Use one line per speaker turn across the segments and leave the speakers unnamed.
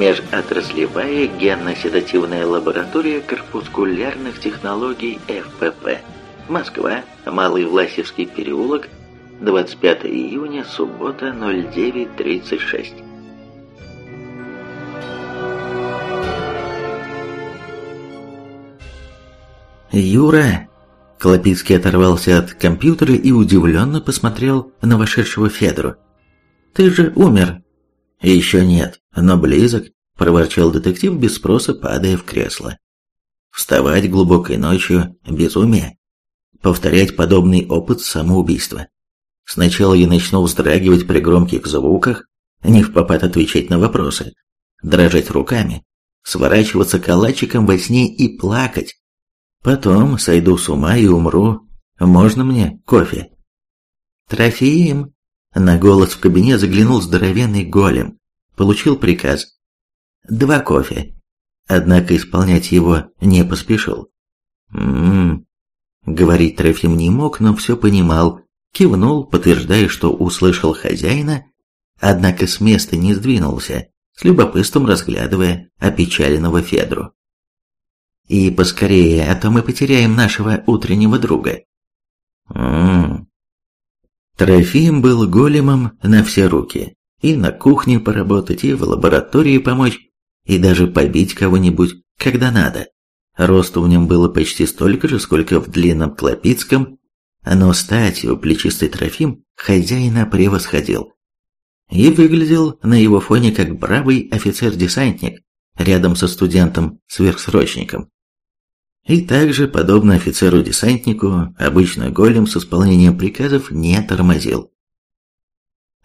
Межотраслевая генно-седативная лаборатория корпускулярных технологий ФПП. Москва, Малый Власевский переулок, 25 июня, суббота, 09.36.
«Юра!» Клопицкий оторвался от компьютера и удивленно посмотрел на вошедшего Федору. «Ты же умер!» «Еще нет, но близок», – проворчал детектив без спроса, падая в кресло. «Вставать глубокой ночью – безумие. Повторять подобный опыт самоубийства. Сначала я начну вздрагивать при громких звуках, не в попад отвечать на вопросы, дрожать руками, сворачиваться калачиком во сне и плакать. Потом сойду с ума и умру. Можно мне кофе?» «Трофим!» На голос в кабинет заглянул здоровенный голем. Получил приказ. Два кофе. Однако исполнять его не поспешил. «М-м-м». Говорить Трофим не мог, но все понимал. Кивнул, подтверждая, что услышал хозяина, однако с места не сдвинулся, с любопытством разглядывая опечаленного Федру. «И поскорее, а то мы потеряем нашего утреннего друга». «М-м-м», Трофим был големом на все руки. И на кухне поработать, и в лаборатории помочь, и даже побить кого-нибудь, когда надо. Росту в нем было почти столько же, сколько в длинном Клопицком, но статью плечистый Трофим хозяина превосходил. И выглядел на его фоне как бравый офицер-десантник, рядом со студентом-сверхсрочником. И также, подобно офицеру-десантнику, обычно голем с исполнением приказов не тормозил.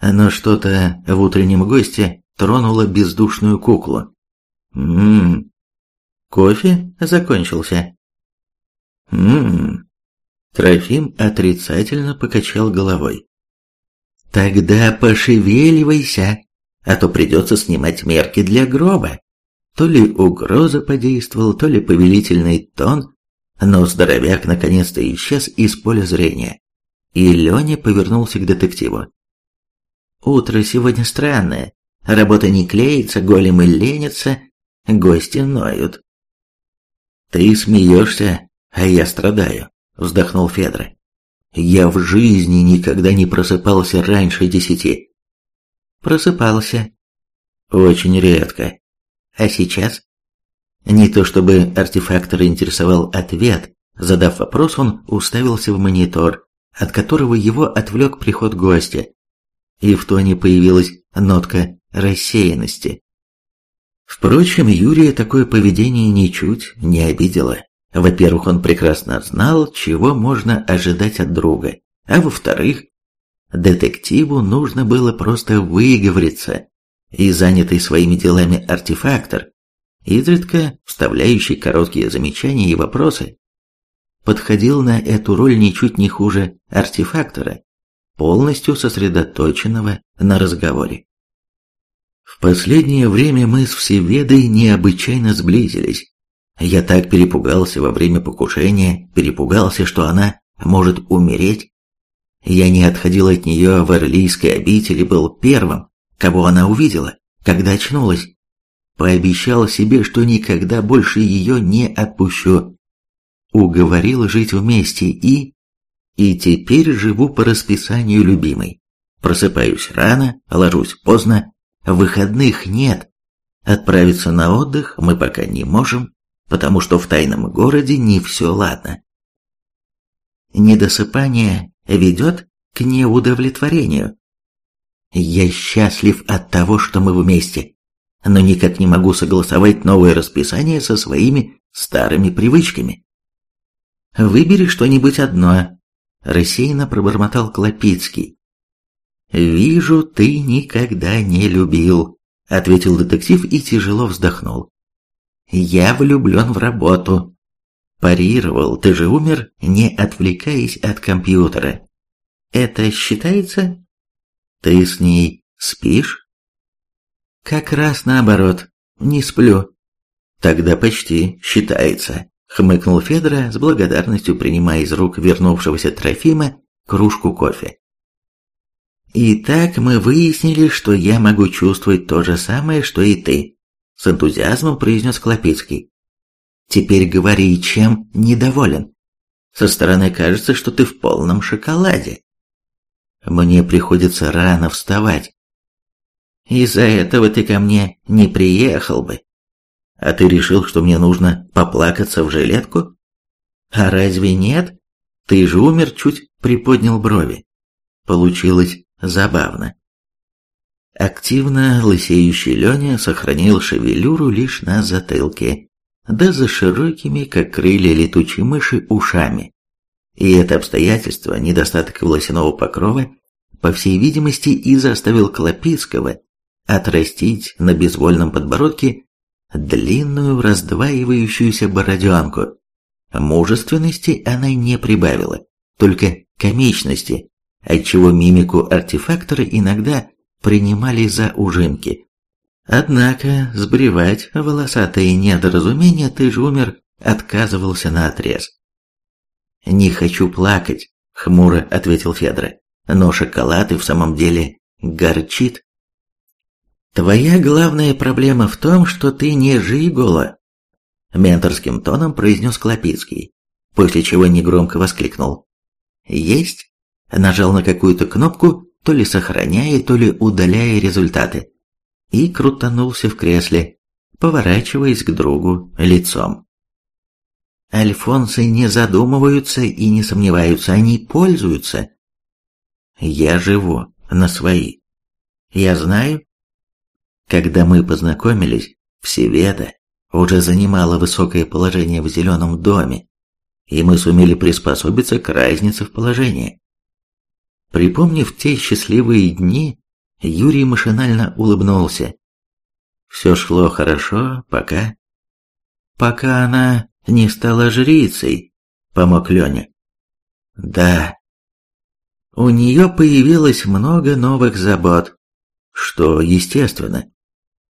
Но что-то в утреннем госте тронуло бездушную куклу. Ммм, кофе закончился. Ммм, Трофим отрицательно покачал головой. Тогда пошевеливайся, а то придется снимать мерки для гроба. То ли угроза подействовала, то ли повелительный тон, но здоровяк наконец-то исчез из поля зрения. И Леня повернулся к детективу. «Утро сегодня странное. Работа не клеится, големы ленятся, гости ноют». «Ты смеешься, а я страдаю», — вздохнул Федор. «Я в жизни никогда не просыпался раньше десяти». «Просыпался». «Очень редко. А сейчас? Не то чтобы артефактора интересовал ответ, задав вопрос, он уставился в монитор, от которого его отвлек приход гостя, и в тоне появилась нотка рассеянности. Впрочем, Юрия такое поведение ничуть не обидело. Во-первых, он прекрасно знал, чего можно ожидать от друга, а во-вторых, детективу нужно было просто выговориться, и занятый своими делами артефактор, изредка вставляющий короткие замечания и вопросы, подходил на эту роль ничуть не хуже артефактора, полностью сосредоточенного на разговоре. В последнее время мы с Всеведой необычайно сблизились. Я так перепугался во время покушения, перепугался, что она может умереть. Я не отходил от нее в Орлийской обители, был первым, кого она увидела, когда очнулась. Пообещал себе, что никогда больше ее не отпущу. Уговорил жить вместе и... И теперь живу по расписанию любимой. Просыпаюсь рано, ложусь поздно, выходных нет. Отправиться на отдых мы пока не можем, потому что в тайном городе не все ладно. Недосыпание ведет к неудовлетворению. Я счастлив от того, что мы вместе, но никак не могу согласовать новое расписание со своими старыми привычками. Выбери что-нибудь одно, рассеянно пробормотал Клопицкий. Вижу, ты никогда не любил, ответил детектив и тяжело вздохнул. Я влюблен в работу. Парировал, ты же умер, не отвлекаясь от компьютера. Это считается? Ты с ней спишь? Как раз наоборот, не сплю. Тогда почти считается, хмыкнул Федора с благодарностью принимая из рук вернувшегося Трофима кружку кофе. Итак, мы выяснили, что я могу чувствовать то же самое, что и ты. с энтузиазмом произнес Клопицкий. Теперь говори, чем недоволен. Со стороны кажется, что ты в полном шоколаде. Мне приходится рано вставать. Из-за этого ты ко мне не приехал бы. А ты решил, что мне нужно поплакаться в жилетку? А разве нет? Ты же умер, чуть приподнял брови. Получилось забавно. Активно лысеющий Леня сохранил шевелюру лишь на затылке, да за широкими, как крылья летучей мыши, ушами. И это обстоятельство, недостаток волосяного покрова, по всей видимости, и заставил Клопицкого отрастить на безвольном подбородке длинную раздваивающуюся бороденку. Мужественности она не прибавила, только комичности, отчего мимику артефактора иногда принимали за ужимки. Однако сбривать волосатые недоразумения ты же умер отказывался наотрез. «Не хочу плакать», — хмуро ответил Федор, «но шоколад и в самом деле горчит». «Твоя главная проблема в том, что ты не жиголо», — менторским тоном произнес Клопицкий, после чего негромко воскликнул. «Есть?» Нажал на какую-то кнопку, то ли сохраняя, то ли удаляя результаты, и крутанулся в кресле, поворачиваясь к другу лицом. Альфонсы не задумываются и не сомневаются, они пользуются. Я живу на свои. Я знаю, когда мы познакомились, Всеведа уже занимала высокое положение в зеленом доме, и мы сумели приспособиться к разнице в положении. Припомнив те счастливые дни, Юрий машинально улыбнулся. Все шло хорошо, пока... Пока она не стала жрицей, помог Леня. Да. У нее появилось много новых забот, что естественно.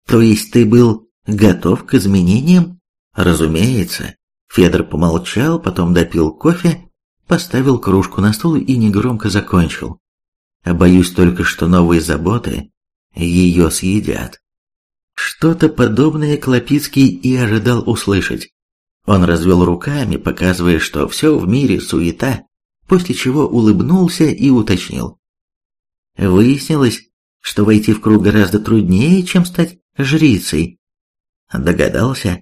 То есть ты был готов к изменениям? Разумеется. Федор помолчал, потом допил кофе, поставил кружку на стол и негромко закончил. Боюсь только, что новые заботы ее съедят. Что-то подобное Клопицкий и ожидал услышать. Он развел руками, показывая, что все в мире суета, после чего улыбнулся и уточнил. Выяснилось, что войти в круг гораздо труднее, чем стать жрицей. Догадался?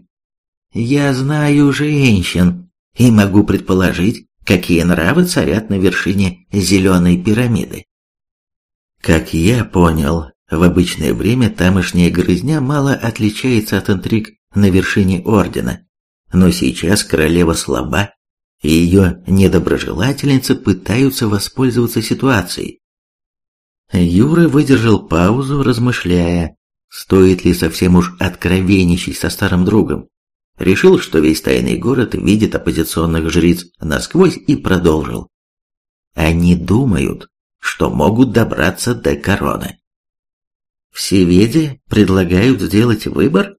Я знаю женщин и могу предположить, какие нравы царят на вершине зеленой пирамиды. Как я понял, в обычное время тамошняя грызня мало отличается от интриг на вершине ордена, но сейчас королева слаба, и ее недоброжелательницы пытаются воспользоваться ситуацией. Юра выдержал паузу, размышляя, стоит ли совсем уж откровенничать со старым другом. Решил, что весь тайный город видит оппозиционных жриц насквозь и продолжил. Они думают, что могут добраться до короны. Все веди предлагают сделать выбор?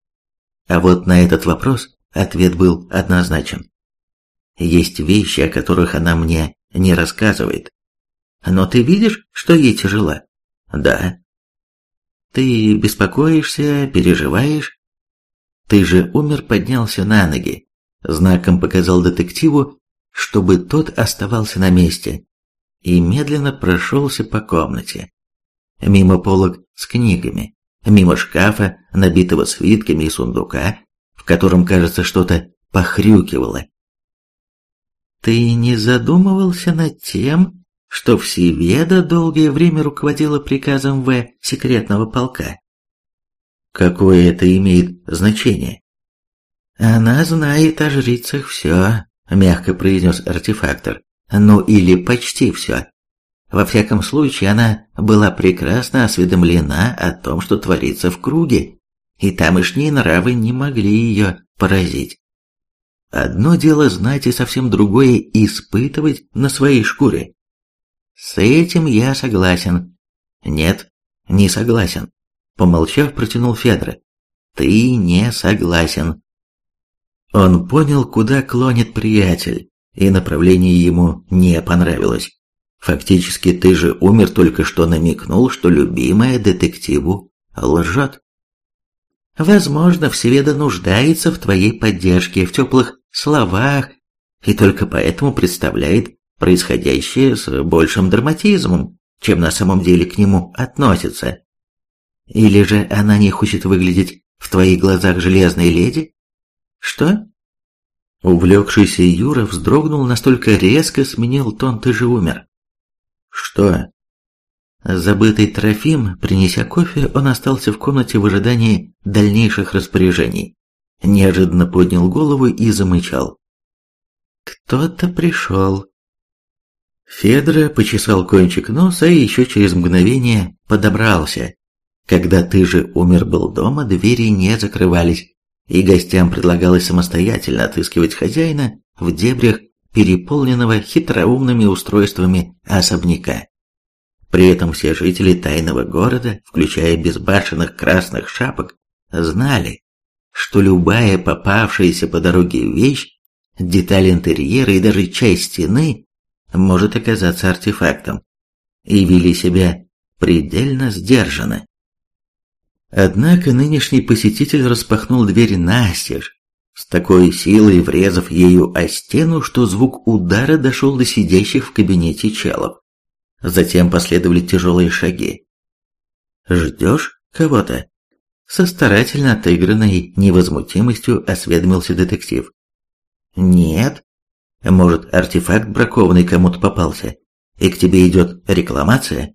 А вот на этот вопрос ответ был однозначен. Есть вещи, о которых она мне не рассказывает. Но ты видишь, что ей тяжело? Да. Ты беспокоишься, переживаешь? Ты же умер, поднялся на ноги. Знаком показал детективу, чтобы тот оставался на месте, и медленно прошелся по комнате. Мимо полок с книгами, мимо шкафа, набитого свитками и сундука, в котором, кажется, что-то похрюкивало. Ты не задумывался над тем, что Всеведа долгое время руководила приказом В секретного полка? Какое это имеет значение? Она знает о жрицах все, мягко произнес артефактор. Ну или почти все. Во всяком случае, она была прекрасно осведомлена о том, что творится в круге, и тамошние нравы не могли ее поразить. Одно дело знать и совсем другое испытывать на своей шкуре. С этим я согласен. Нет, не согласен. Помолчав, протянул Федор. Ты не согласен. Он понял, куда клонит приятель, и направление ему не понравилось. Фактически ты же умер только что намекнул, что любимая детективу лжет. Возможно, Всеведа нуждается в твоей поддержке, в теплых словах, и только поэтому представляет происходящее с большим драматизмом, чем на самом деле к нему относится. Или же она не хочет выглядеть в твоих глазах железной леди? Что? Увлекшийся Юра вздрогнул настолько резко, сменил тон «ты же умер». Что? Забытый Трофим, принеся кофе, он остался в комнате в ожидании дальнейших распоряжений. Неожиданно поднял голову и замычал. Кто-то пришел. Федора почесал кончик носа и еще через мгновение подобрался. Когда ты же умер был дома, двери не закрывались, и гостям предлагалось самостоятельно отыскивать хозяина в дебрях переполненного хитроумными устройствами особняка. При этом все жители тайного города, включая безбашенных красных шапок, знали, что любая попавшаяся по дороге вещь, деталь интерьера и даже часть стены может оказаться артефактом, и вели себя предельно сдержанно. Однако нынешний посетитель распахнул дверь настежь, с такой силой врезав ею о стену, что звук удара дошел до сидящих в кабинете челов. Затем последовали тяжелые шаги. «Ждешь кого-то?» Со старательно отыгранной невозмутимостью осведомился детектив. «Нет. Может, артефакт бракованный кому-то попался, и к тебе идет рекламация?»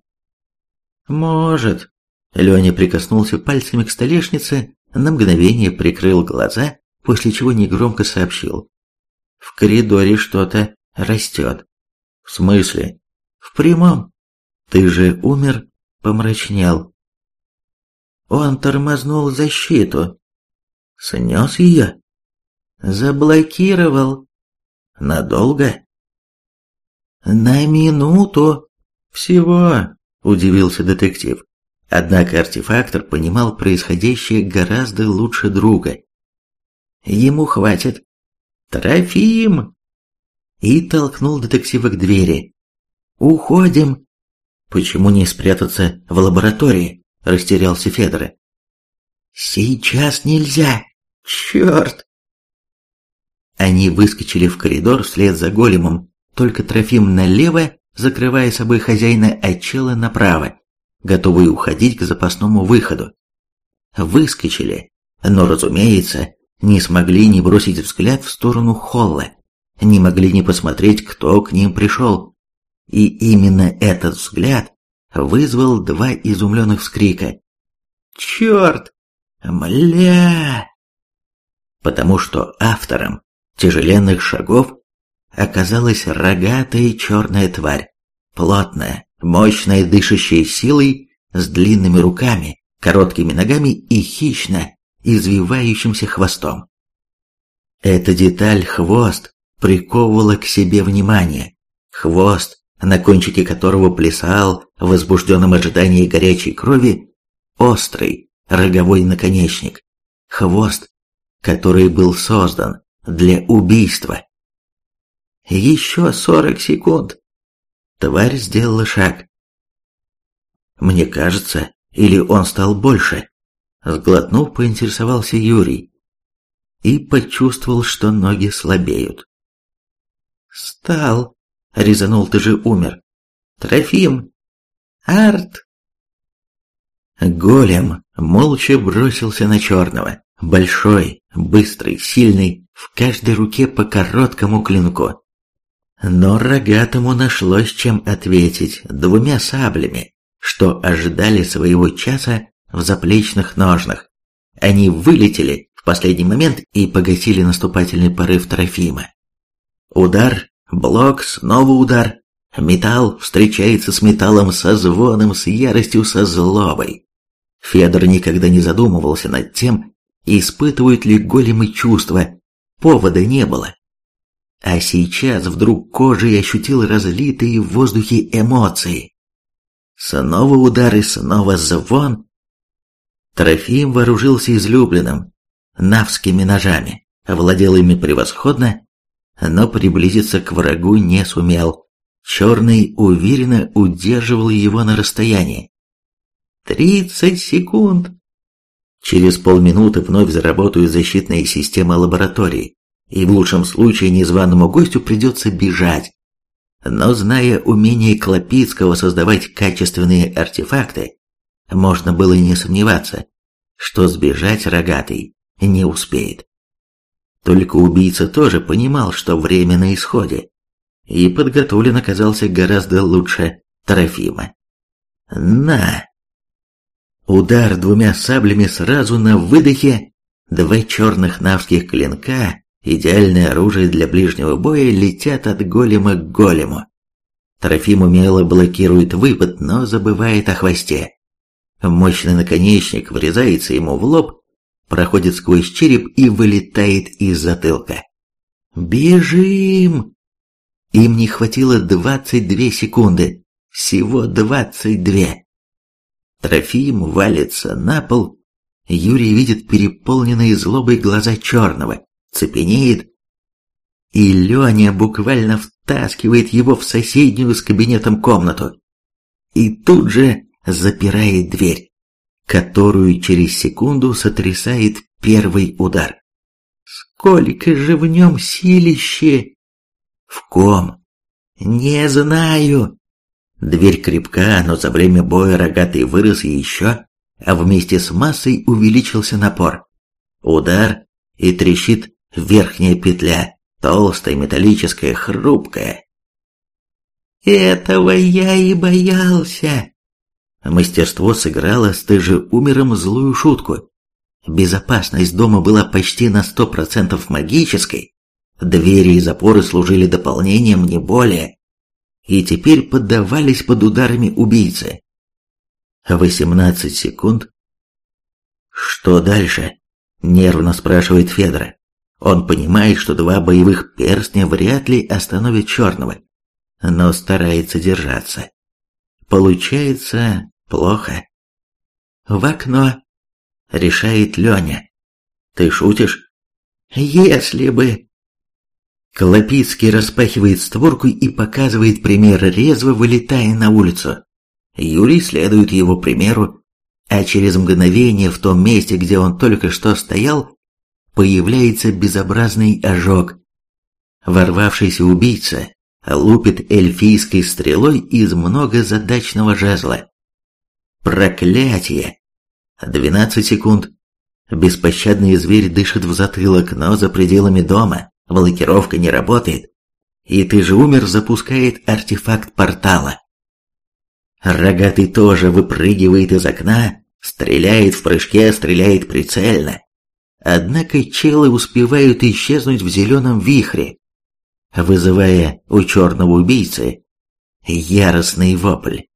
«Может». Леня прикоснулся пальцами к столешнице, на мгновение прикрыл глаза, после чего негромко сообщил. «В коридоре что-то растет». «В смысле?» В прямом. Ты же умер, помрачнел. Он тормознул защиту. Снес ее. Заблокировал. Надолго? На минуту. Всего, удивился детектив. Однако артефактор понимал происходящее гораздо лучше друга. Ему хватит. Трофим! И толкнул детектива к двери. «Уходим!» «Почему не спрятаться в лаборатории?» – растерялся Федор. «Сейчас нельзя! Черт!» Они выскочили в коридор вслед за големом, только Трофим налево, закрывая собой хозяина, а Чела направо, готовый уходить к запасному выходу. Выскочили, но, разумеется, не смогли не бросить взгляд в сторону холла, не могли не посмотреть, кто к ним пришел. И именно этот взгляд вызвал два изумленных вскрика. «Черт! Мля!» Потому что автором тяжеленных шагов оказалась рогатая черная тварь, плотная, мощная, дышащая силой, с длинными руками, короткими ногами и хищно извивающимся хвостом. Эта деталь хвост приковывала к себе внимание. Хвост на кончике которого плясал в возбужденном ожидании горячей крови острый роговой наконечник, хвост, который был создан для убийства. Еще сорок секунд. Тварь сделала шаг. Мне кажется, или он стал больше. Сглотнув, поинтересовался Юрий. И почувствовал, что ноги слабеют. «Стал», Резанул, ты же умер. Трофим! Арт! Голем молча бросился на черного. Большой, быстрый, сильный, в каждой руке по короткому клинку. Но рогатому нашлось чем ответить двумя саблями, что ожидали своего часа в заплечных ножнах. Они вылетели в последний момент и погасили наступательный порыв Трофима. Удар Блок, снова удар. Металл встречается с металлом со звоном, с яростью, со злобой. Федор никогда не задумывался над тем, испытывают ли големы чувства. Повода не было. А сейчас вдруг кожей ощутил разлитые в воздухе эмоции. Снова удар и снова звон. Трофим вооружился излюбленным, навскими ножами, владел ими превосходно но приблизиться к врагу не сумел. Черный уверенно удерживал его на расстоянии. «Тридцать секунд!» Через полминуты вновь заработают защитные системы лаборатории, и в лучшем случае незваному гостю придется бежать. Но зная умение Клопицкого создавать качественные артефакты, можно было не сомневаться, что сбежать рогатый не успеет. Только убийца тоже понимал, что время на исходе, и подготовлен оказался гораздо лучше Трофима. «На!» Удар двумя саблями сразу на выдохе, два черных навских клинка, идеальное оружие для ближнего боя, летят от голема к голему. Трофим умело блокирует выпад, но забывает о хвосте. Мощный наконечник врезается ему в лоб, проходит сквозь череп и вылетает из затылка. «Бежим!» Им не хватило двадцать две секунды. Всего двадцать две. Трофим валится на пол. Юрий видит переполненные злобой глаза черного, цепенеет. И Леня буквально втаскивает его в соседнюю с кабинетом комнату. И тут же запирает дверь, которую через секунду сотрясает первый удар. Сколько же в нем силище! В ком? Не знаю. Дверь крепка, но за время боя рогатый вырос еще, а вместе с массой увеличился напор. Удар, и трещит верхняя петля, толстая, металлическая, хрупкая. «Этого я и боялся!» Мастерство сыграло с умером злую шутку. Безопасность дома была почти на сто процентов магической, двери и запоры служили дополнением, не более, и теперь поддавались под ударами убийцы. Восемнадцать секунд. «Что дальше?» – нервно спрашивает Федора. Он понимает, что два боевых перстня вряд ли остановят черного, но старается держаться. Получается плохо. В окно, решает Леня. Ты шутишь? Если бы... Клопицкий распахивает створку и показывает пример, резво вылетая на улицу. Юрий следует его примеру, а через мгновение в том месте, где он только что стоял, появляется безобразный ожог. Ворвавшийся убийца лупит эльфийской стрелой из многозадачного жезла. Проклятие! Двенадцать секунд. Беспощадный зверь дышит в затылок, но за пределами дома блокировка не работает. И ты же умер запускает артефакт портала. Рогатый тоже выпрыгивает из окна, стреляет в прыжке, стреляет прицельно. Однако челы успевают исчезнуть в зеленом вихре, вызывая у черного убийцы яростный вопль.